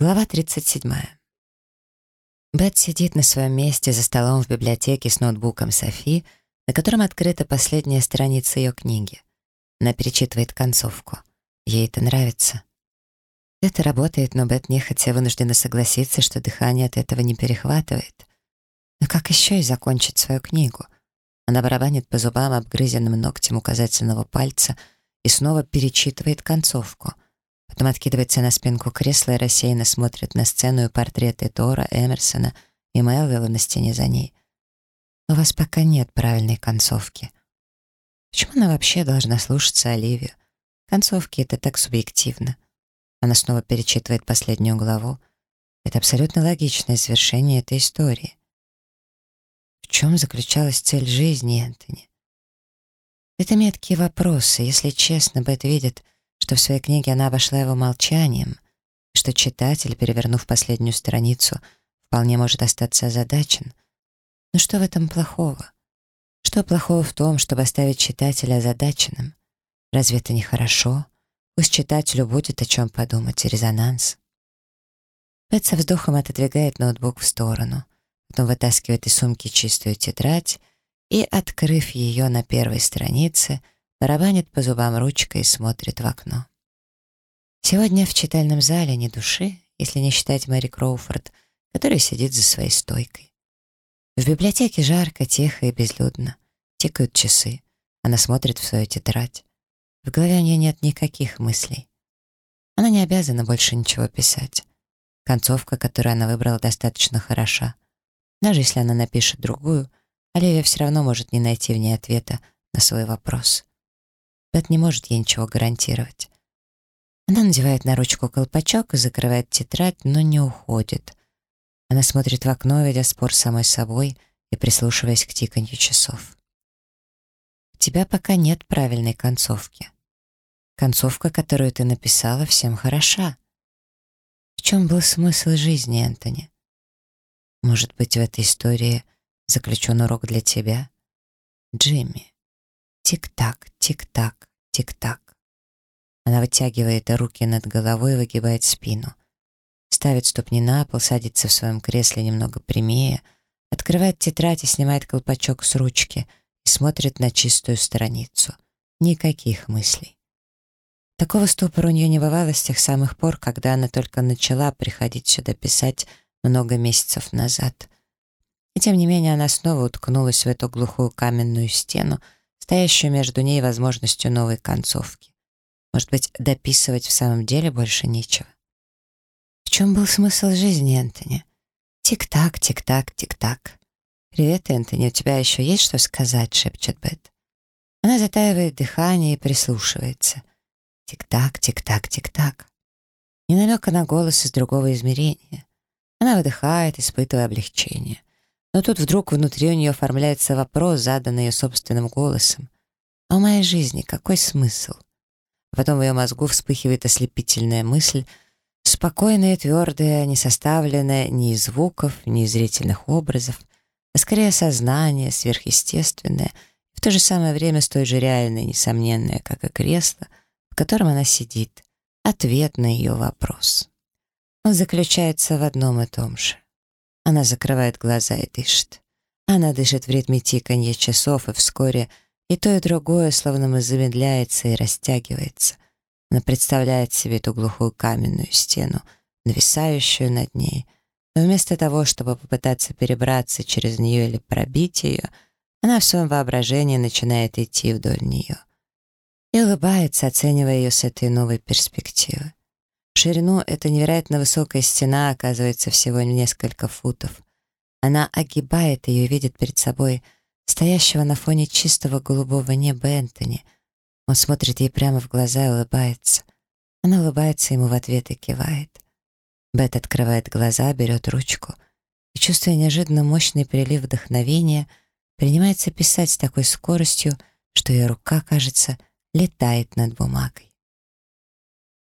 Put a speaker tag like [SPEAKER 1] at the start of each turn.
[SPEAKER 1] Глава 37. Бет сидит на своем месте за столом в библиотеке с ноутбуком Софи, на котором открыта последняя страница ее книги. Она перечитывает концовку. Ей это нравится. Это работает, но Бет нехотя вынуждена согласиться, что дыхание от этого не перехватывает. Но как еще и закончить свою книгу? Она барабанит по зубам обгрызенным ногтем указательного пальца и снова перечитывает концовку — Потом откидывается на спинку кресла и рассеянно смотрит на сцену и портреты Тора, Эмерсона и Мелвилла на стене за ней. У вас пока нет правильной концовки. Почему она вообще должна слушаться Оливию? Концовки — это так субъективно. Она снова перечитывает последнюю главу. Это абсолютно логичное завершение этой истории. В чем заключалась цель жизни Энтони? Это меткие вопросы. Если честно, Бет видит — что в своей книге она обошла его молчанием, что читатель, перевернув последнюю страницу, вполне может остаться озадачен. Но что в этом плохого? Что плохого в том, чтобы оставить читателя озадаченным? Разве это не хорошо? Пусть читателю будет о чем подумать, резонанс. Пэт со вздохом отодвигает ноутбук в сторону, потом вытаскивает из сумки чистую тетрадь и, открыв ее на первой странице, барабанит по зубам ручкой и смотрит в окно. Сегодня в читальном зале ни души, если не считать Мэри Кроуфорд, которая сидит за своей стойкой. В библиотеке жарко, тихо и безлюдно. Тикают часы. Она смотрит в свою тетрадь. В голове у нее нет никаких мыслей. Она не обязана больше ничего писать. Концовка, которую она выбрала, достаточно хороша. Даже если она напишет другую, Оливия все равно может не найти в ней ответа на свой вопрос. Бет не может ей ничего гарантировать. Она надевает на ручку колпачок и закрывает тетрадь, но не уходит. Она смотрит в окно, ведя спор с самой собой и прислушиваясь к тиканью часов. У тебя пока нет правильной концовки. Концовка, которую ты написала, всем хороша. В чем был смысл жизни, Энтони? Может быть, в этой истории заключен урок для тебя? Джимми. Тик-так, тик-так, тик-так. Она вытягивает руки над головой и выгибает спину. Ставит ступни на пол, садится в своем кресле немного прямее, открывает тетрадь и снимает колпачок с ручки и смотрит на чистую страницу. Никаких мыслей. Такого ступора у нее не бывало с тех самых пор, когда она только начала приходить сюда писать много месяцев назад. И тем не менее она снова уткнулась в эту глухую каменную стену, стоящую между ней возможностью новой концовки. Может быть, дописывать в самом деле больше нечего. В чем был смысл жизни, Энтони? Тик-так, тик-так, тик-так. «Привет, Энтони, у тебя еще есть что сказать?» — шепчет Бет. Она затаивает дыхание и прислушивается. Тик-так, тик-так, тик-так. Ни намека на голос из другого измерения. Она выдыхает, испытывая облегчение. Но тут вдруг внутри у нее оформляется вопрос, заданный ее собственным голосом. «А в моей жизни какой смысл?» потом в ее мозгу вспыхивает ослепительная мысль, спокойная твердая, не составленная ни из звуков, ни из зрительных образов, а скорее сознание, сверхъестественное, в то же самое время столь же реальное и несомненное, как и кресло, в котором она сидит, ответ на ее вопрос. Он заключается в одном и том же. Она закрывает глаза и дышит. Она дышит в ритме тиканья часов, и вскоре и то, и другое словно замедляется и растягивается. Она представляет себе эту глухую каменную стену, нависающую над ней, но вместо того, чтобы попытаться перебраться через нее или пробить ее, она в своем воображении начинает идти вдоль нее. И улыбается, оценивая ее с этой новой перспективы ширину эта невероятно высокая стена оказывается всего несколько футов. Она огибает ее и видит перед собой стоящего на фоне чистого голубого неба Энтони. Он смотрит ей прямо в глаза и улыбается. Она улыбается ему в ответ и кивает. Бет открывает глаза, берет ручку и, чувствуя неожиданно мощный прилив вдохновения, принимается писать с такой скоростью, что ее рука, кажется, летает над бумагой.